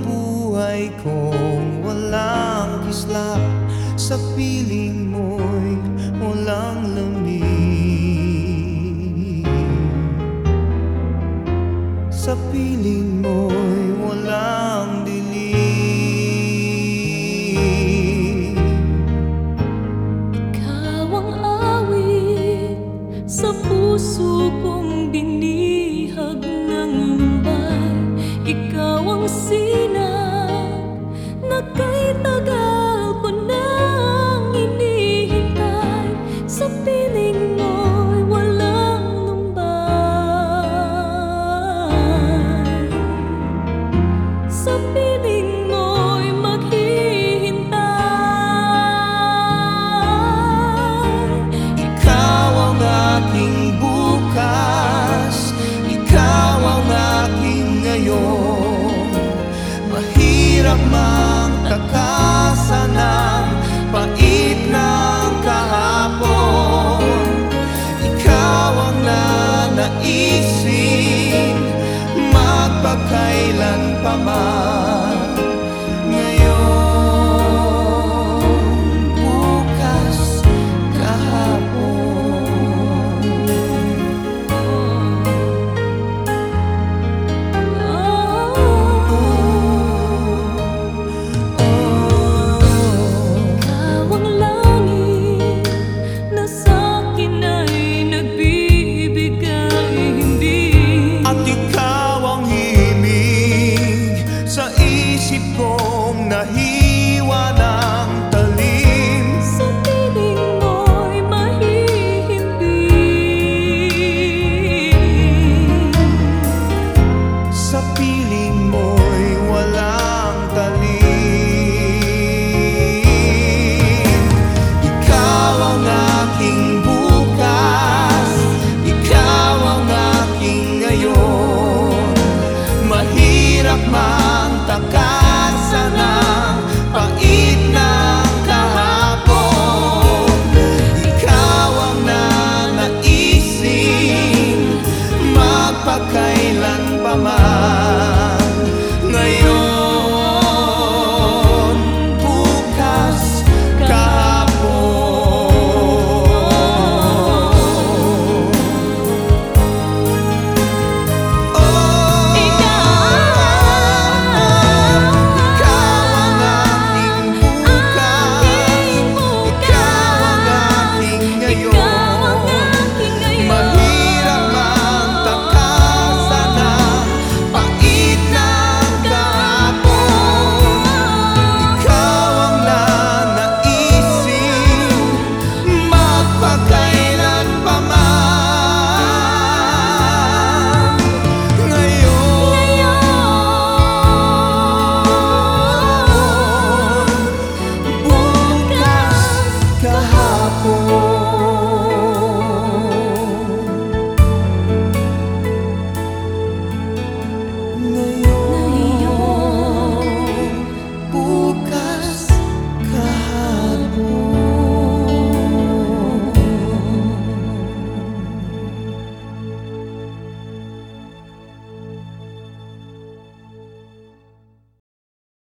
buhay kong walang kislap Sa piling mo'y walang lamig. Sa piling mo'y walang dilim. Ikaw ang awit sa puso kong Ikaw nanaisin Magpakailan pa man nahi magpakailan pa man.